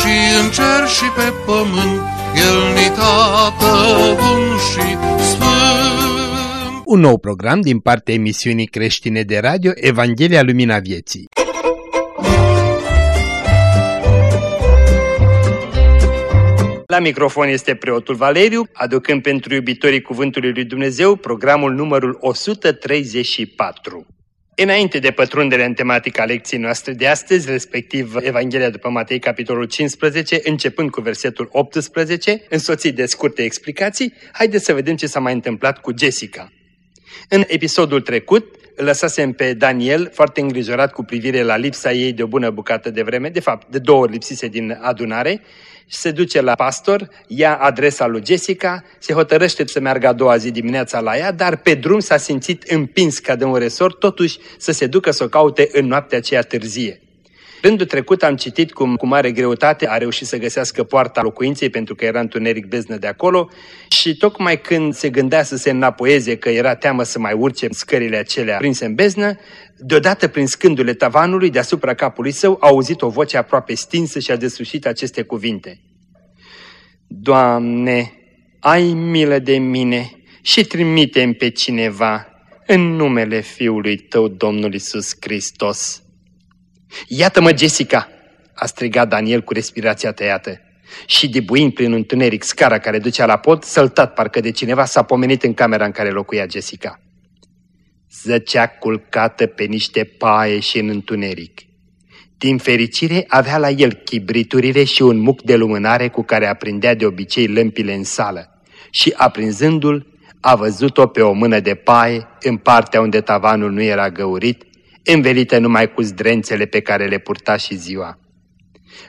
și în cer și pe pământ, El ni tată bun și sfânt. Un nou program din partea emisiunii creștine de radio Evanghelia Lumina Vieții. La microfon este preotul Valeriu, aducând pentru iubitorii Cuvântului Lui Dumnezeu programul numărul 134. Înainte de pătrundere în tematica lecției noastre de astăzi, respectiv Evanghelia după Matei, capitolul 15, începând cu versetul 18, însoțit de scurte explicații, haideți să vedem ce s-a mai întâmplat cu Jessica. În episodul trecut, lăsasem pe Daniel foarte îngrijorat cu privire la lipsa ei de o bună bucată de vreme, de fapt de două ori lipsise din adunare, se duce la pastor, ia adresa lui Jessica, se hotărăște să meargă a doua zi dimineața la ea, dar pe drum s-a simțit împins ca de un resort, totuși să se ducă să o caute în noaptea aceea târzie. Rândul trecut am citit cum cu mare greutate a reușit să găsească poarta locuinței pentru că era întuneric beznă de acolo și tocmai când se gândea să se înapoieze că era teamă să mai urce scările acelea prinse în beznă, deodată prin scândurile tavanului deasupra capului său a auzit o voce aproape stinsă și a desușit aceste cuvinte. Doamne, ai milă de mine și trimite pe cineva în numele Fiului Tău, Domnul Isus Hristos. Iată-mă, Jessica!" a strigat Daniel cu respirația tăiată. Și debuind prin întuneric scara care ducea la pod, săltat parcă de cineva s-a pomenit în camera în care locuia Jessica. Zăcea culcată pe niște paie și în întuneric. Din fericire avea la el chibriturile și un muc de lumânare cu care aprindea de obicei lămpile în sală și aprinzându-l a văzut-o pe o mână de paie în partea unde tavanul nu era găurit învelită numai cu zdrențele pe care le purta și ziua.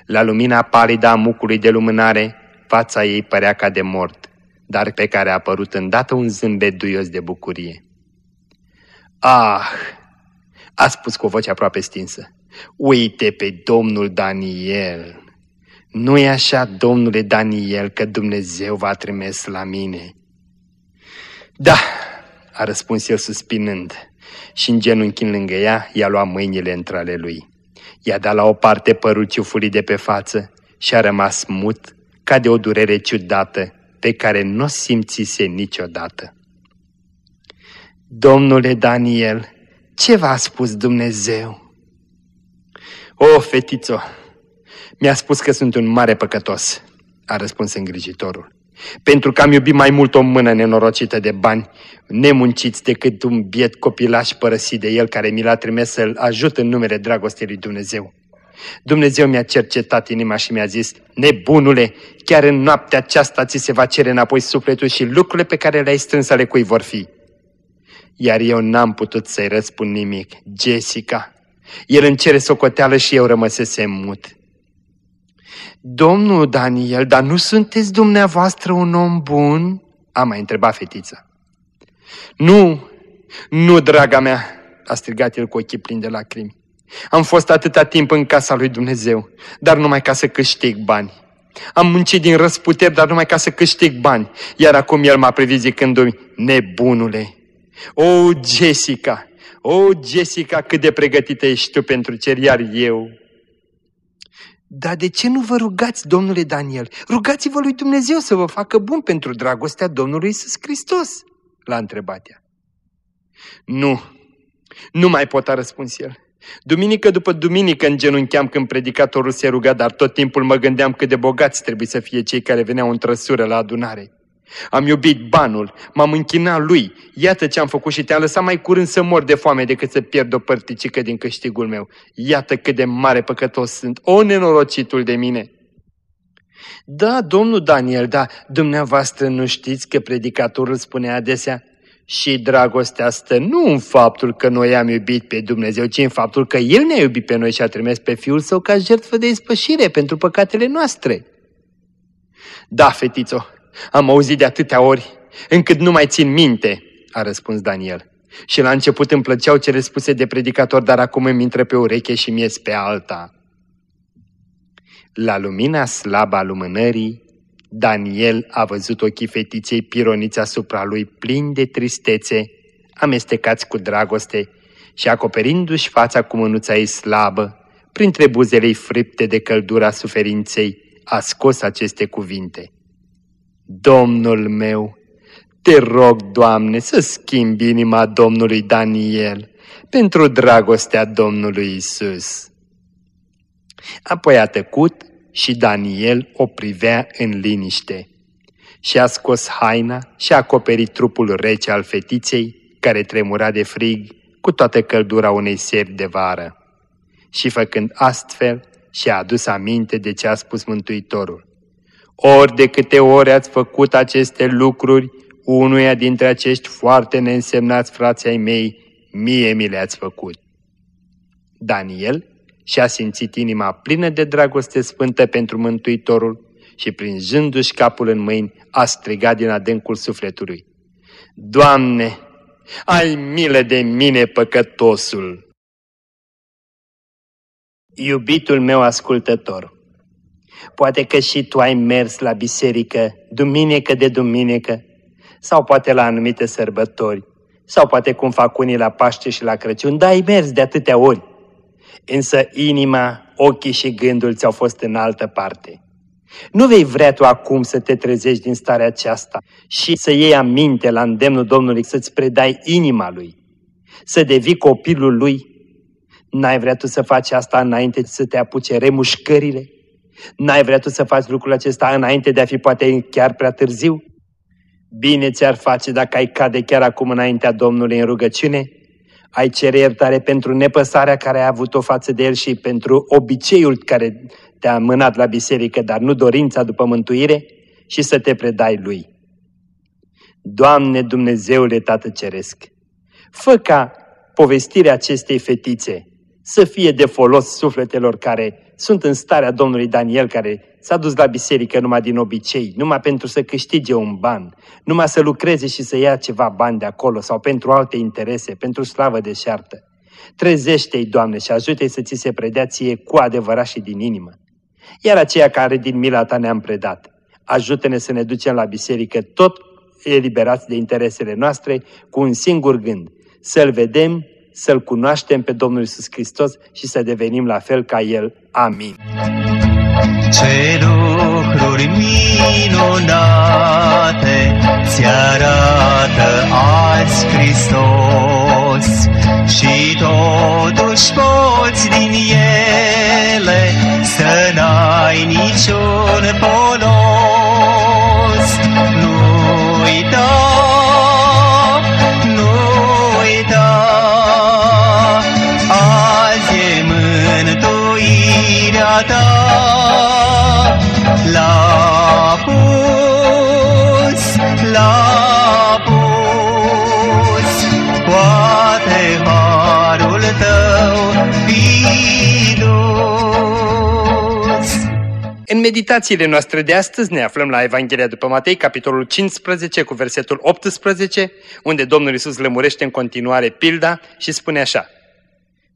La lumina palidă a mucului de lumânare, fața ei părea ca de mort, dar pe care a apărut îndată un zâmbet duios de bucurie. Ah!" a spus cu o voce aproape stinsă. Uite pe domnul Daniel! Nu-i așa, domnule Daniel, că Dumnezeu v-a trimis la mine?" Da," a răspuns el suspinând și în genunchi lângă ea, i-a luat mâinile între ale lui. I-a dat la o parte părul ciufului de pe față și a rămas mut ca de o durere ciudată pe care nu o simțise niciodată. Domnule Daniel, ce v-a spus Dumnezeu? O, fetițo, mi-a spus că sunt un mare păcătos, a răspuns îngrijitorul pentru că am iubit mai mult o mână nenorocită de bani, nemunciți decât un biet copilaș părăsit de el care mi l-a trimis să-l ajut în numele dragostei lui Dumnezeu. Dumnezeu mi-a cercetat inima și mi-a zis, nebunule, chiar în noaptea aceasta ți se va cere înapoi sufletul și lucrurile pe care le-ai strâns ale cui vor fi. Iar eu n-am putut să-i răspund nimic. Jessica, el îmi cere socoteală și eu rămăsesem mut. Domnul Daniel, dar nu sunteți dumneavoastră un om bun? A mai întrebat fetița. Nu, nu, draga mea, a strigat el cu ochii plini de lacrimi. Am fost atâta timp în casa lui Dumnezeu, dar numai ca să câștig bani. Am muncit din răsputeri, dar numai ca să câștig bani. Iar acum el m-a privit zicându-mi, nebunule, o, Jessica, o, Jessica, cât de pregătită ești tu pentru cer, iar eu, dar de ce nu vă rugați, domnule Daniel? Rugați-vă lui Dumnezeu să vă facă bun pentru dragostea Domnului Isus Hristos, l-a întrebat ea. Nu, nu mai pot, a răspuns el. Duminică după duminică îngenuncheam când predicatorul se ruga, dar tot timpul mă gândeam cât de bogați trebuie să fie cei care veneau în trăsură la adunare. Am iubit banul, m-am închinat lui, iată ce am făcut și te-am lăsat mai curând să mor de foame decât să pierd o părticică din câștigul meu. Iată cât de mare păcătos sunt, o nenorocitul de mine. Da, domnul Daniel, da, dumneavoastră nu știți că predicatorul spune adesea și dragostea stă nu în faptul că noi am iubit pe Dumnezeu, ci în faptul că El ne-a iubit pe noi și a trimis pe Fiul Său ca jertfă de ispășire pentru păcatele noastre. Da, fetițo, am auzit de atâtea ori, încât nu mai țin minte, a răspuns Daniel. Și la început îmi plăceau cele spuse de predicator, dar acum îmi intră pe ureche și mi pe alta. La lumina slabă a lumânării, Daniel a văzut ochii fetiței pironiți asupra lui plini de tristețe, amestecați cu dragoste și acoperindu-și fața cu mânuța ei slabă, printre buzele fripte de căldura suferinței, a scos aceste cuvinte. Domnul meu, te rog, Doamne, să schimbi inima Domnului Daniel pentru dragostea Domnului Isus. Apoi a tăcut și Daniel o privea în liniște. Și a scos haina și a acoperit trupul rece al fetiței, care tremura de frig, cu toată căldura unei seri de vară. Și făcând astfel, și-a adus aminte de ce a spus Mântuitorul. Ori de câte ori ați făcut aceste lucruri, unuia dintre acești foarte neînsemnați frații ai mei, mie mi le-ați făcut. Daniel și-a simțit inima plină de dragoste sfântă pentru Mântuitorul și prinzându-și capul în mâini, a strigat din adâncul sufletului. Doamne, ai milă de mine, păcătosul! Iubitul meu ascultător, poate că și tu ai mers la biserică, duminică de duminică, sau poate la anumite sărbători, sau poate cum fac unii la Paște și la Crăciun, dar ai mers de atâtea ori. Însă inima, ochii și gândul ți-au fost în altă parte. Nu vei vrea tu acum să te trezești din starea aceasta și să iei aminte la îndemnul Domnului să-ți predai inima Lui, să devii copilul Lui. N-ai vrea tu să faci asta înainte să te apuce remușcările? N-ai vrea tu să faci lucrul acesta înainte de a fi poate chiar prea târziu? Bine ți-ar face dacă ai cade chiar acum înaintea Domnului în rugăciune? Ai cere iertare pentru nepăsarea care ai avut-o față de El și pentru obiceiul care te-a mânat la biserică, dar nu dorința după mântuire și să te predai Lui. Doamne Dumnezeule Tată Ceresc, fă ca povestirea acestei fetițe să fie de folos sufletelor care sunt în starea Domnului Daniel, care s-a dus la biserică numai din obicei, numai pentru să câștige un ban, numai să lucreze și să ia ceva bani de acolo sau pentru alte interese, pentru slavă deșartă. Trezește-i, Doamne, și ajută-i să ți se predea ție cu adevărat și din inimă. Iar aceia care din mila ta ne-am predat, ajută-ne să ne ducem la biserică tot eliberați de interesele noastre cu un singur gând, să-L vedem să-L cunoaștem pe Domnul Isus Hristos și să devenim la fel ca El. Amin. Ce lucruri minunate ți arată azi Hristos și totuși poți din ele să n-ai niciun polos. Meditațiile noastre de astăzi ne aflăm la Evanghelia după Matei, capitolul 15, cu versetul 18, unde Domnul Isus lămurește în continuare pilda și spune așa,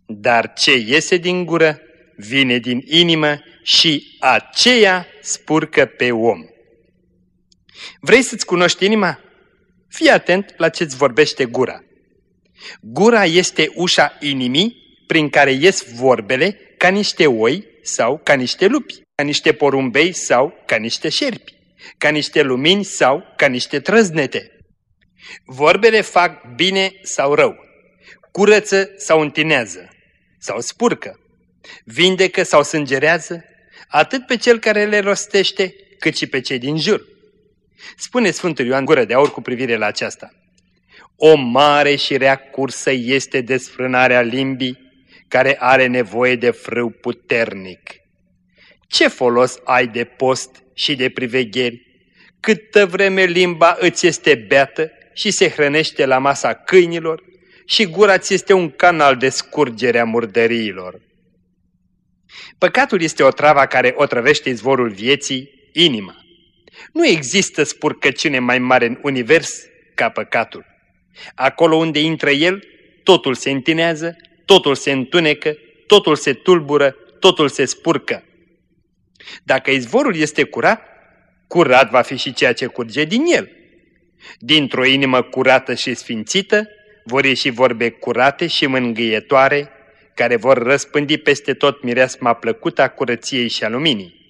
Dar ce iese din gură vine din inimă și aceea spurcă pe om. Vrei să-ți cunoști inima? Fii atent la ce-ți vorbește gura. Gura este ușa inimii prin care ies vorbele ca niște oi sau ca niște lupi, ca niște porumbei sau ca niște șerpi, ca niște lumini sau ca niște trăznete. Vorbele fac bine sau rău, curăță sau întinează, sau spurcă, vindecă sau sângerează, atât pe cel care le rostește, cât și pe cei din jur. Spune Sfântul Ioan Gură de Aur cu privire la aceasta. O mare și rea cursă este desfrânarea limbii, care are nevoie de frâu puternic. Ce folos ai de post și de privegheri, câtă vreme limba îți este beată și se hrănește la masa câinilor și gura ți este un canal de scurgere a murdăriilor. Păcatul este o travă care otrăvește izvorul vieții, inima. Nu există spurcăciune mai mare în univers ca păcatul. Acolo unde intră el, totul se întinează, totul se întunecă, totul se tulbură, totul se spurcă. Dacă izvorul este curat, curat va fi și ceea ce curge din el. Dintr-o inimă curată și sfințită vor ieși vorbe curate și mângâietoare, care vor răspândi peste tot mireasma plăcută a curăției și a luminii.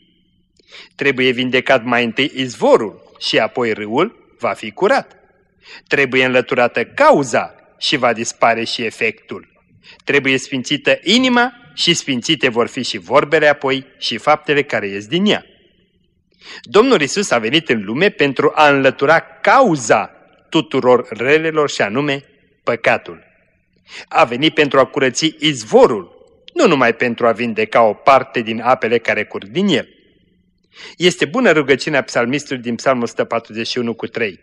Trebuie vindecat mai întâi izvorul și apoi râul va fi curat. Trebuie înlăturată cauza și va dispare și efectul. Trebuie sfințită inima și sfințite vor fi și vorbele apoi și faptele care ies din ea. Domnul Isus a venit în lume pentru a înlătura cauza tuturor relelor și anume păcatul. A venit pentru a curăți izvorul, nu numai pentru a vindeca o parte din apele care curg din el. Este bună rugăciunea psalmistului din psalmul 141 cu 3.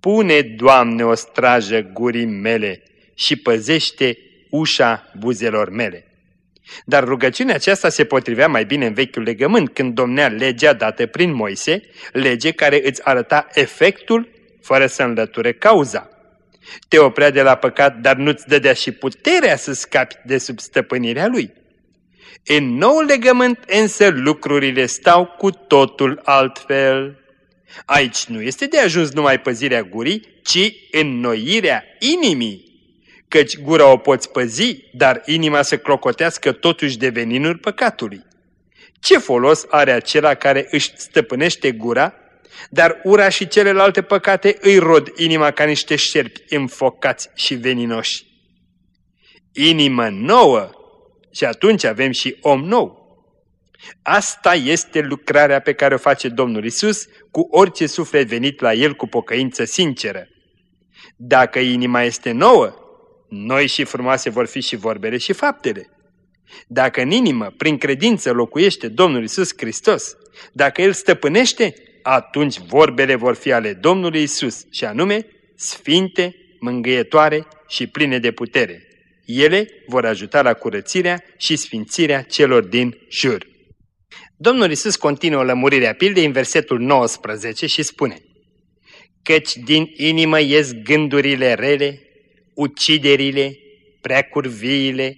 Pune, Doamne, o strajă gurii mele și păzește ușa buzelor mele. Dar rugăciunea aceasta se potrivea mai bine în vechiul legământ, când domnea legea dată prin Moise, lege care îți arăta efectul fără să înlăture cauza. Te oprea de la păcat, dar nu-ți dădea și puterea să scapi de sub stăpânirea lui. În nou legământ însă lucrurile stau cu totul altfel. Aici nu este de ajuns numai păzirea gurii, ci înnoirea inimii. Căci gura o poți păzi, dar inima să clocotească totuși de veninul păcatului. Ce folos are acela care își stăpânește gura, dar ura și celelalte păcate îi rod inima ca niște șerpi înfocați și veninoși? Inimă nouă și atunci avem și om nou. Asta este lucrarea pe care o face Domnul Isus cu orice suflet venit la El cu pocăință sinceră. Dacă inima este nouă, noi și frumoase vor fi și vorbele și faptele. Dacă în inimă, prin credință, locuiește Domnul Isus Hristos, dacă El stăpânește, atunci vorbele vor fi ale Domnului Isus, și anume sfinte, mângâietoare și pline de putere. Ele vor ajuta la curățirea și sfințirea celor din jur. Domnul Isus continuă lămurirea pildei în versetul 19 și spune Căci din inimă ies gândurile rele, uciderile, preacurviile,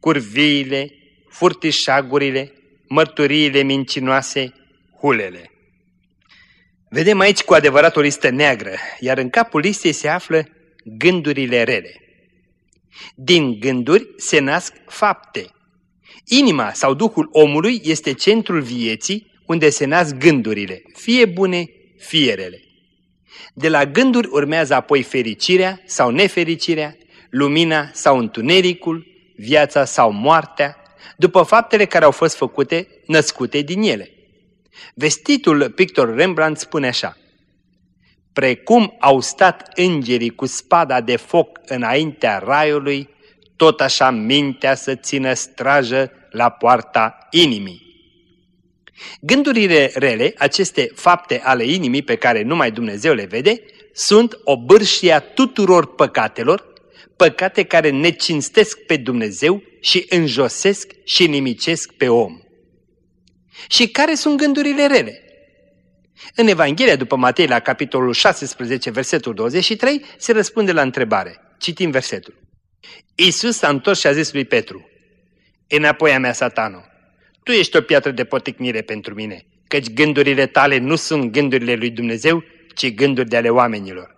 curviile, furtișagurile, mărturiile mincinoase, hulele. Vedem aici cu adevărat o listă neagră, iar în capul listei se află gândurile rele. Din gânduri se nasc fapte. Inima sau Duhul omului este centrul vieții unde se nasc gândurile, fie bune, fie rele. De la gânduri urmează apoi fericirea sau nefericirea, lumina sau întunericul, viața sau moartea, după faptele care au fost făcute, născute din ele. Vestitul pictor Rembrandt spune așa, Precum au stat îngerii cu spada de foc înaintea raiului, tot așa mintea să țină strajă la poarta inimii. Gândurile rele, aceste fapte ale inimii pe care numai Dumnezeu le vede, sunt o bârșie a tuturor păcatelor, păcate care ne cinstesc pe Dumnezeu și înjosesc și nimicesc pe om. Și care sunt gândurile rele? În Evanghelia după Matei, la capitolul 16, versetul 23, se răspunde la întrebare. Citim versetul. Iisus s-a întors și a zis lui Petru, Înapoi a mea, satano, tu ești o piatră de poticnire pentru mine, căci gândurile tale nu sunt gândurile lui Dumnezeu, ci gânduri de ale oamenilor.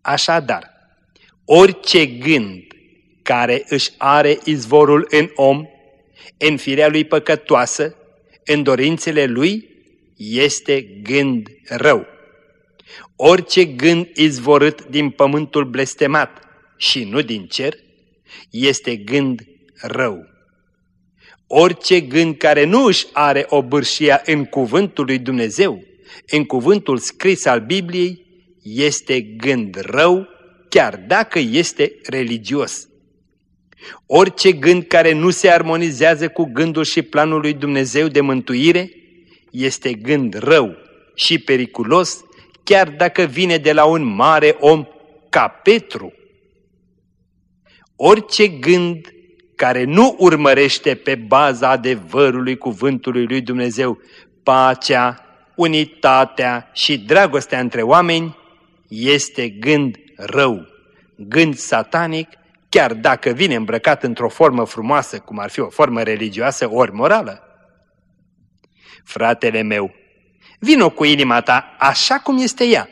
Așadar, orice gând care își are izvorul în om, în firea lui păcătoasă, în dorințele lui, este gând rău. Orice gând izvorât din pământul blestemat și nu din cer, este gând rău. Orice gând care nu își are o bârșia în cuvântul lui Dumnezeu, în cuvântul scris al Bibliei, este gând rău, chiar dacă este religios. Orice gând care nu se armonizează cu gândul și planul lui Dumnezeu de mântuire, este gând rău și periculos, chiar dacă vine de la un mare om ca Petru. Orice gând care nu urmărește pe baza adevărului cuvântului lui Dumnezeu pacea, unitatea și dragostea între oameni este gând rău, gând satanic, chiar dacă vine îmbrăcat într-o formă frumoasă, cum ar fi o formă religioasă ori morală. Fratele meu, vino cu inima ta așa cum este ea,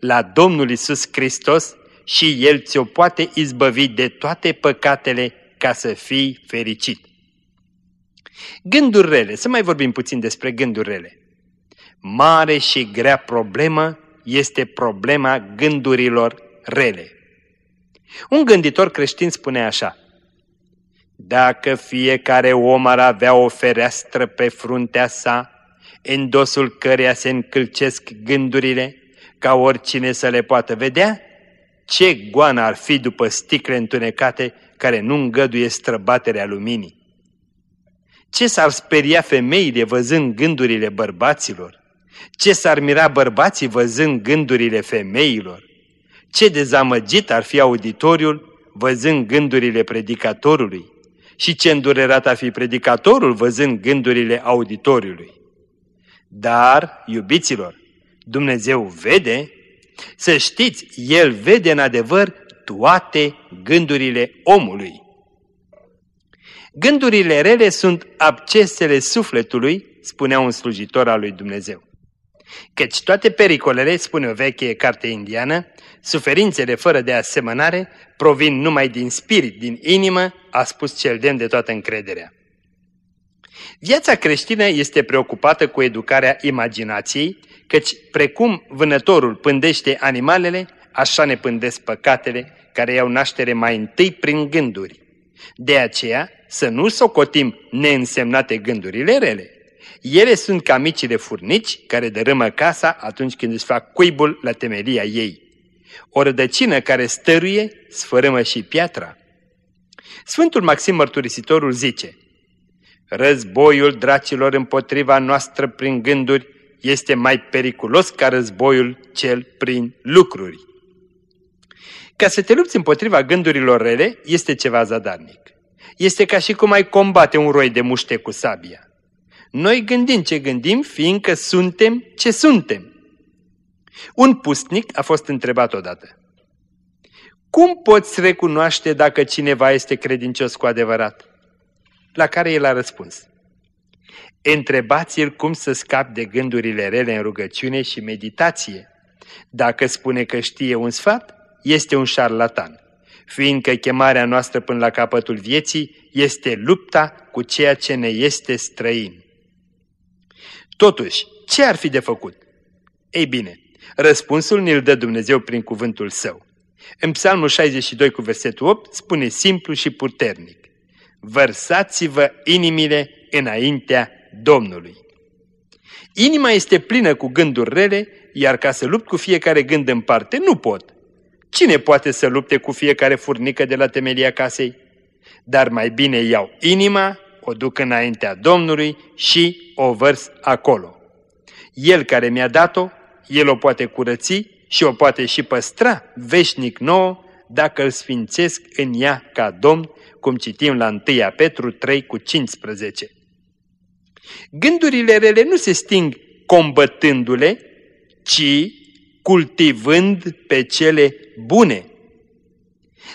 la Domnul Isus Hristos și El ți-o poate izbăvi de toate păcatele ca să fii fericit. Gânduri rele, să mai vorbim puțin despre gânduri rele. Mare și grea problemă este problema gândurilor rele. Un gânditor creștin spune așa, Dacă fiecare om ar avea o fereastră pe fruntea sa, în dosul căreia se încălcesc gândurile, ca oricine să le poată vedea, ce goană ar fi după sticle întunecate care nu îngăduie străbaterea luminii? Ce s-ar speria femeile văzând gândurile bărbaților? Ce s-ar mira bărbații văzând gândurile femeilor? Ce dezamăgit ar fi auditoriul văzând gândurile predicatorului? Și ce îndurerat ar fi predicatorul văzând gândurile auditoriului? Dar, iubiților, Dumnezeu vede, să știți, El vede în adevăr toate gândurile omului. Gândurile rele sunt abcesele sufletului, spunea un slujitor al lui Dumnezeu. Căci toate pericolele, spune o veche carte indiană, suferințele fără de asemănare, provin numai din spirit, din inimă, a spus cel demn de toată încrederea. Viața creștină este preocupată cu educarea imaginației, căci precum vânătorul pândește animalele, așa ne pândesc păcatele, care iau naștere mai întâi prin gânduri. De aceea, să nu socotim neînsemnate gândurile rele. Ele sunt ca micile furnici care dărâmă casa atunci când își fac cuibul la temelia ei. O rădăcină care stăruie sfărâmă și piatra. Sfântul Maxim Mărturisitorul zice, Războiul dracilor împotriva noastră prin gânduri este mai periculos ca războiul cel prin lucruri. Ca să te lupți împotriva gândurilor rele este ceva zadarnic. Este ca și cum ai combate un roi de muște cu sabia. Noi gândim ce gândim, fiindcă suntem ce suntem. Un pustnic a fost întrebat odată. Cum poți recunoaște dacă cineva este credincios cu adevărat? La care el a răspuns. Întrebați-l cum să scap de gândurile rele în rugăciune și meditație. Dacă spune că știe un sfat, este un șarlatan, fiindcă chemarea noastră până la capătul vieții este lupta cu ceea ce ne este străin. Totuși, ce ar fi de făcut? Ei bine, răspunsul ne-l dă Dumnezeu prin cuvântul Său. În Psalmul 62 cu versetul 8 spune simplu și puternic, Vărsați-vă inimile înaintea Domnului. Inima este plină cu gânduri rele, iar ca să lupt cu fiecare gând în parte, nu pot. Cine poate să lupte cu fiecare furnică de la temelia casei? Dar mai bine iau inima, o duc înaintea Domnului și o vărs acolo. El care mi-a dat-o, El o poate curăți și o poate și păstra veșnic nouă dacă îl sfințesc în ea ca Domn, cum citim la 1 Petru 3 cu 15. Gândurile rele nu se sting combătându-le, ci cultivând pe cele bune.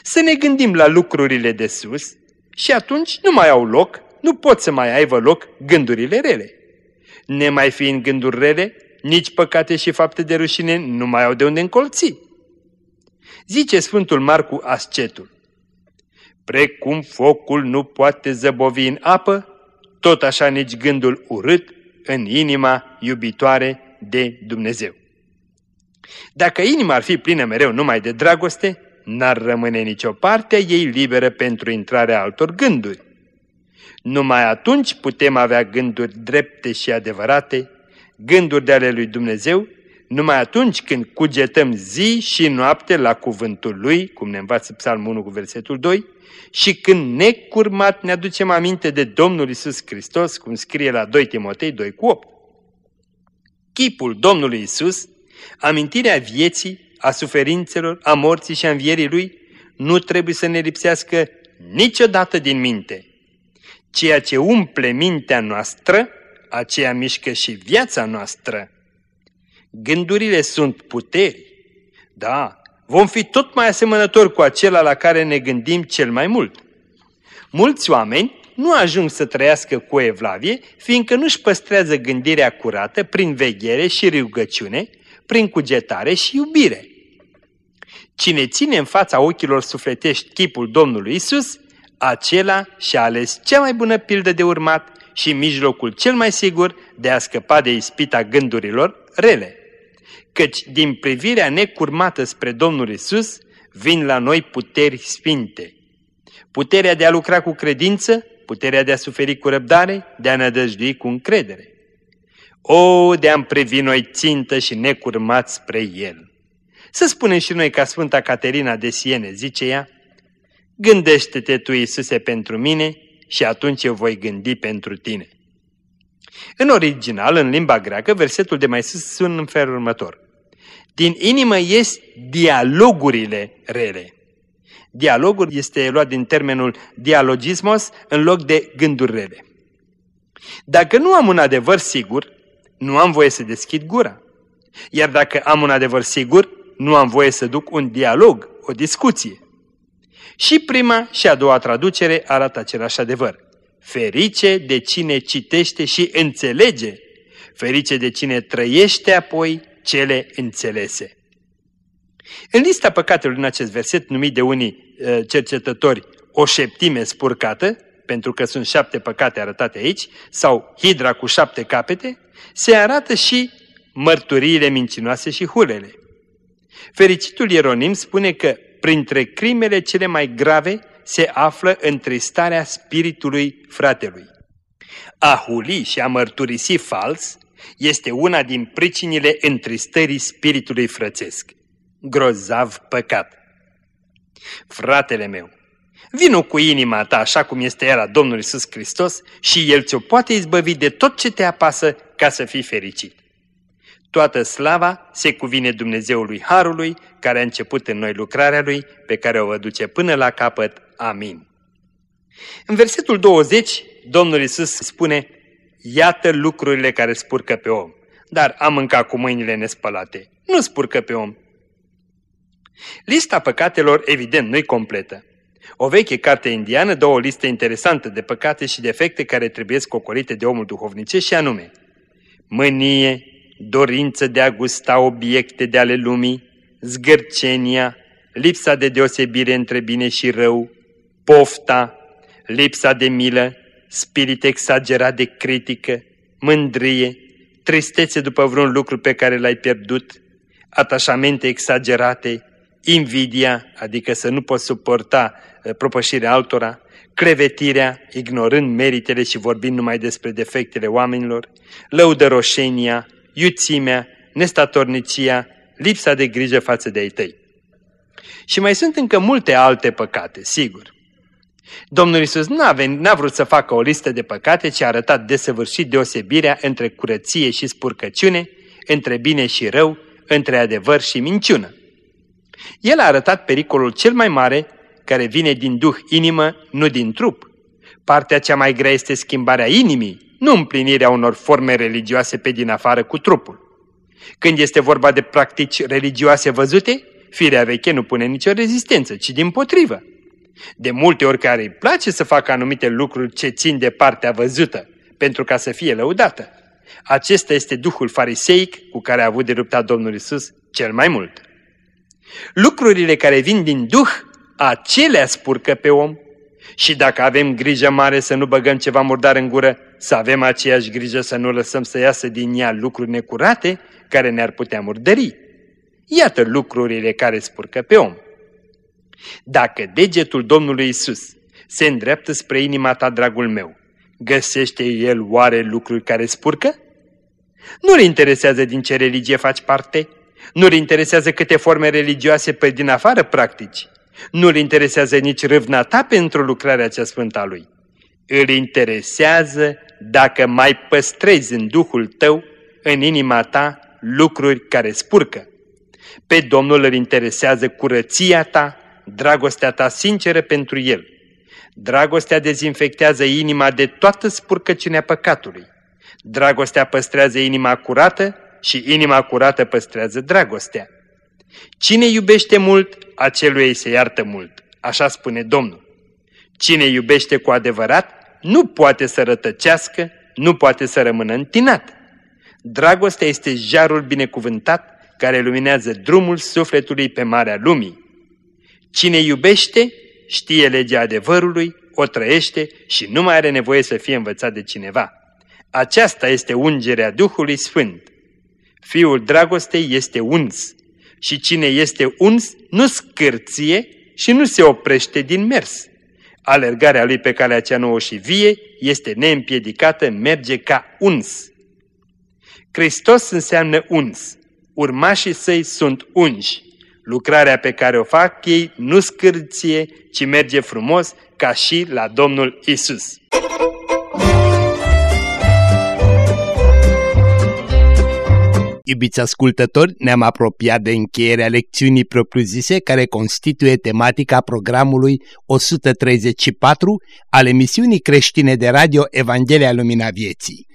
Să ne gândim la lucrurile de sus și atunci nu mai au loc, nu pot să mai aibă loc gândurile rele. Nemai fiind gânduri rele, nici păcate și fapte de rușine nu mai au de unde încolți. Zice Sfântul Marcu Ascetul, Precum focul nu poate zăbovi în apă, tot așa nici gândul urât în inima iubitoare de Dumnezeu. Dacă inima ar fi plină mereu numai de dragoste, n-ar rămâne nicio parte a ei liberă pentru intrarea altor gânduri. Numai atunci putem avea gânduri drepte și adevărate, gânduri de ale lui Dumnezeu, numai atunci când cugetăm zi și noapte la cuvântul Lui, cum ne învață Psalmul 1 cu versetul 2, și când necurmat ne aducem aminte de Domnul Isus Hristos, cum scrie la 2 Timotei 2 cu 8. Chipul Domnului Isus, amintirea vieții, a suferințelor, a morții și a învierii Lui, nu trebuie să ne lipsească niciodată din minte. Ceea ce umple mintea noastră, aceea mișcă și viața noastră, Gândurile sunt puteri. Da, vom fi tot mai asemănători cu acela la care ne gândim cel mai mult. Mulți oameni nu ajung să trăiască cu evlavie, fiindcă nu-și păstrează gândirea curată prin veghere și rugăciune, prin cugetare și iubire. Cine ține în fața ochilor sufletești chipul Domnului Isus, acela și-a ales cea mai bună pildă de urmat și mijlocul cel mai sigur de a scăpa de ispita gândurilor rele. Căci din privirea necurmată spre Domnul Isus vin la noi puteri sfinte. Puterea de a lucra cu credință, puterea de a suferi cu răbdare, de a nădăjdui cu încredere. O, de a-mi privi noi țintă și necurmat spre El. Să spunem și noi ca Sfânta Caterina de Siene, zice ea, Gândește-te tu, Iisuse, pentru mine și atunci eu voi gândi pentru tine. În original, în limba greacă, versetul de mai sus sună în felul următor. Din inimă ies dialogurile rele. Dialogul este luat din termenul dialogismos în loc de gânduri rele. Dacă nu am un adevăr sigur, nu am voie să deschid gura. Iar dacă am un adevăr sigur, nu am voie să duc un dialog, o discuție. Și prima și a doua traducere arată același adevăr. Ferice de cine citește și înțelege, ferice de cine trăiește apoi cele înțelese. În lista păcatelor din acest verset, numit de unii uh, cercetători o șeptime spurcată, pentru că sunt șapte păcate arătate aici, sau hidra cu șapte capete, se arată și mărturiile mincinoase și hulele. Fericitul Ieronim spune că printre crimele cele mai grave se află întristarea spiritului fratelui. A huli și a mărturisi fals este una din pricinile întristării spiritului frățesc. Grozav păcat. Fratele meu, vino cu inima ta așa cum este era Domnul Isus Hristos și El ți-o poate izbăvi de tot ce te apasă ca să fii fericit. Toată slava se cuvine Dumnezeului Harului, care a început în noi lucrarea Lui, pe care o vă duce până la capăt. Amin. În versetul 20, Domnul Isus spune, Iată lucrurile care spurcă pe om, dar am mâncat cu mâinile nespălate. Nu spurcă pe om. Lista păcatelor, evident, nu-i completă. O veche carte indiană dă o listă interesantă de păcate și defecte care trebuie scocorite de omul duhovnicesc și anume mânie, dorință de a gusta obiecte de ale lumii, zgârcenia, lipsa de deosebire între bine și rău, pofta, lipsa de milă, spirit exagerat de critică, mândrie, tristețe după vreun lucru pe care l-ai pierdut, atașamente exagerate, invidia, adică să nu poți suporta eh, propășirea altora, crevetirea, ignorând meritele și vorbind numai despre defectele oamenilor, lăudăroșenia, iuțimea, nestatornicia, lipsa de grijă față de ai tăi. Și mai sunt încă multe alte păcate, sigur. Domnul Isus n-a vrut să facă o listă de păcate, ci a arătat desăvârșit deosebirea între curăție și spurcăciune, între bine și rău, între adevăr și minciună. El a arătat pericolul cel mai mare care vine din duh inimă, nu din trup. Partea cea mai grea este schimbarea inimii, nu împlinirea unor forme religioase pe din afară cu trupul. Când este vorba de practici religioase văzute, firea veche nu pune nicio rezistență, ci din potrivă. De multe ori care îi place să facă anumite lucruri ce țin de partea văzută, pentru ca să fie lăudată. Acesta este duhul fariseic cu care a avut de luptat Domnul Isus cel mai mult. Lucrurile care vin din duh, acelea spurcă pe om. Și dacă avem grijă mare să nu băgăm ceva murdar în gură, să avem aceeași grijă să nu lăsăm să iasă din ea lucruri necurate care ne-ar putea murdări. Iată lucrurile care spurcă pe om. Dacă degetul Domnului Isus se îndreaptă spre inima ta, dragul meu, găsește el oare lucruri care spurcă? Nu-l interesează din ce religie faci parte, nu-l interesează câte forme religioase pe din afară practici, nu-l interesează nici râvna ta pentru lucrarea cea sfântă a lui. Îl interesează dacă mai păstrezi în Duhul tău, în inima ta, lucruri care spurcă. Pe Domnul îl interesează curăția ta, dragostea ta sinceră pentru El. Dragostea dezinfectează inima de toată spurcăciunea păcatului. Dragostea păstrează inima curată și inima curată păstrează dragostea. Cine iubește mult, acelui ei se iartă mult, așa spune Domnul. Cine iubește cu adevărat, nu poate să rătăcească, nu poate să rămână întinat. Dragostea este jarul binecuvântat care luminează drumul sufletului pe marea lumii. Cine iubește, știe legea adevărului, o trăiește și nu mai are nevoie să fie învățat de cineva. Aceasta este ungerea Duhului Sfânt. Fiul dragostei este uns și cine este uns nu scârție și nu se oprește din mers. Alergarea lui pe calea cea nouă și vie este neîmpiedicată, merge ca uns. Hristos înseamnă uns, urmașii săi sunt unși. Lucrarea pe care o fac ei nu scârție, ci merge frumos ca și la Domnul Isus. Iubiți ascultători, ne-am apropiat de încheierea lecțiunii propriu-zise care constituie tematica programului 134 al emisiunii creștine de radio Evanghelia Lumina Vieții.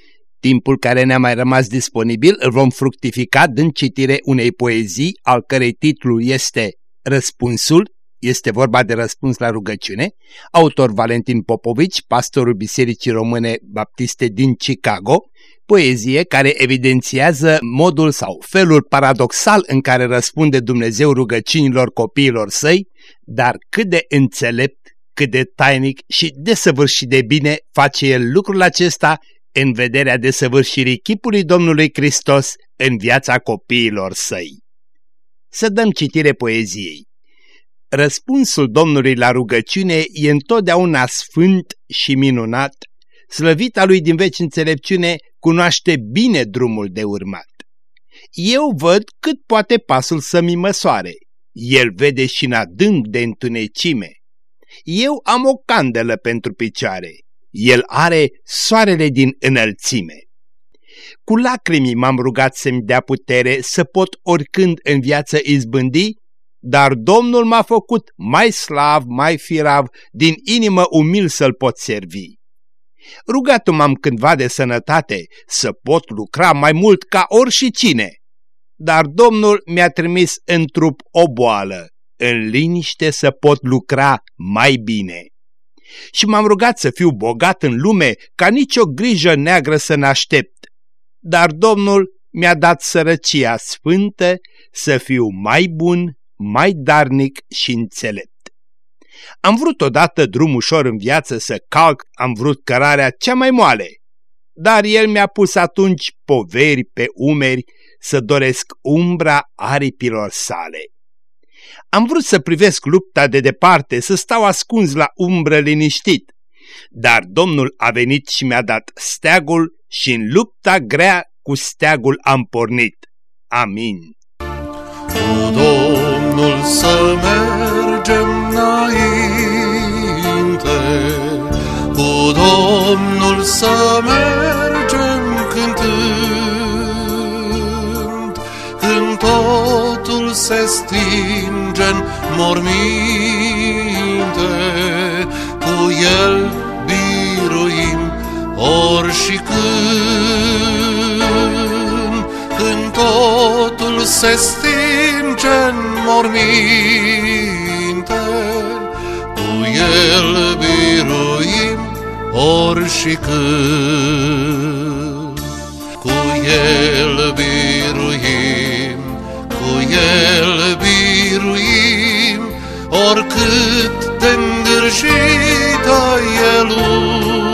Timpul care ne-a mai rămas disponibil îl vom fructifica dând citire unei poezii al cărei titlu este Răspunsul, este vorba de răspuns la rugăciune, autor Valentin Popovici, pastorul Bisericii Române Baptiste din Chicago, poezie care evidențiază modul sau felul paradoxal în care răspunde Dumnezeu rugăciunilor copiilor săi, dar cât de înțelept, cât de tainic și desăvârșit de bine face el lucrul acesta în vederea desăvârșirii chipului Domnului Hristos în viața copiilor săi. Să dăm citire poeziei. Răspunsul Domnului la rugăciune e întotdeauna sfânt și minunat, slăvita lui din veci înțelepciune cunoaște bine drumul de urmat. Eu văd cât poate pasul să-mi măsoare, el vede și în adânc de întunecime. Eu am o candelă pentru picioare, el are soarele din înălțime. Cu lacrimi m-am rugat să-mi dea putere să pot oricând în viață izbândi, dar Domnul m-a făcut mai slav, mai firav, din inimă umil să-L pot servi. Rugat m-am cândva de sănătate să pot lucra mai mult ca oricine, dar Domnul mi-a trimis în trup o boală, în liniște să pot lucra mai bine și m-am rugat să fiu bogat în lume, ca nicio grijă neagră să ne aștept. Dar Domnul mi-a dat sărăcia sfântă să fiu mai bun, mai darnic și înțelept. Am vrut odată drum ușor în viață să calc, am vrut cărarea cea mai moale, dar el mi-a pus atunci poveri pe umeri să doresc umbra aripilor sale. Am vrut să privesc lupta de departe, să stau ascuns la umbră liniștit, dar Domnul a venit și mi-a dat steagul și în lupta grea cu steagul am pornit. Amin. Cu Domnul să mergem înainte, cu Domnul să mergem cântând, când totul se stinge în morminte, cu El biruim ori și când, când totul se stinge în morminte, cu El biruim ori și când, cu El El biruim, oricât de îngârșită e lumea.